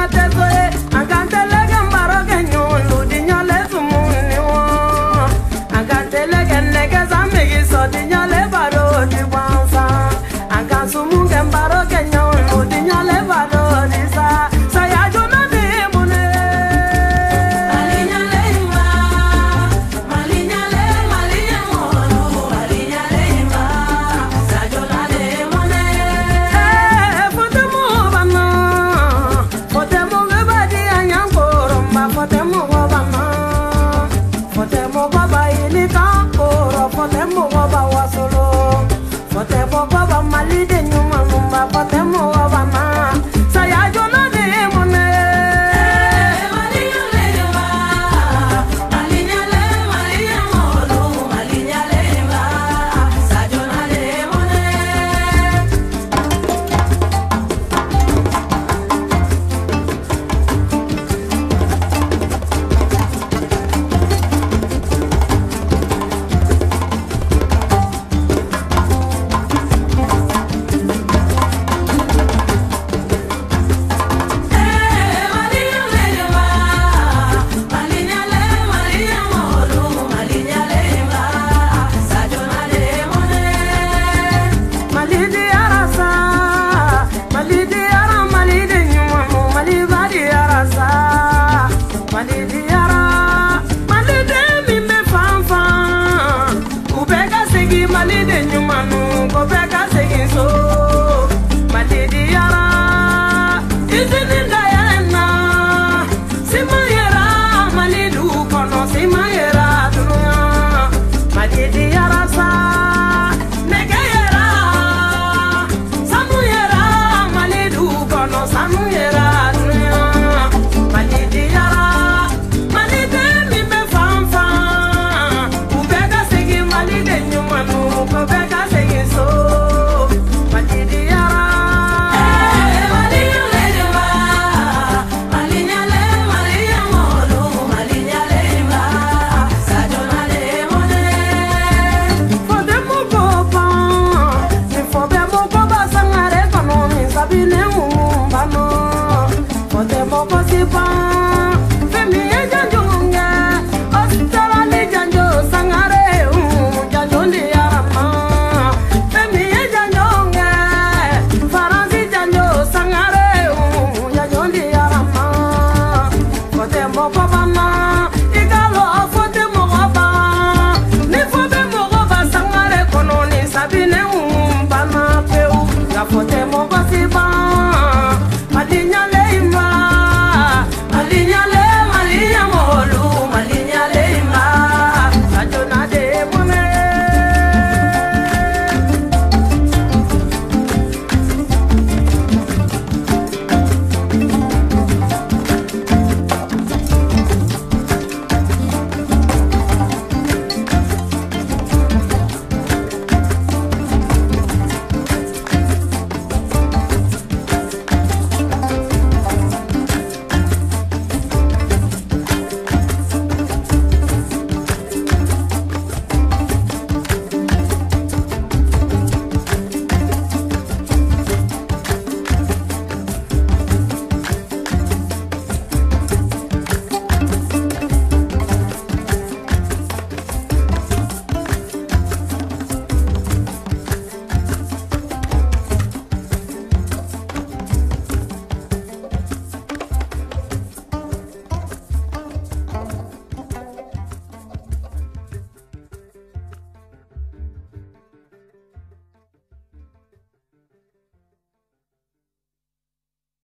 not that's what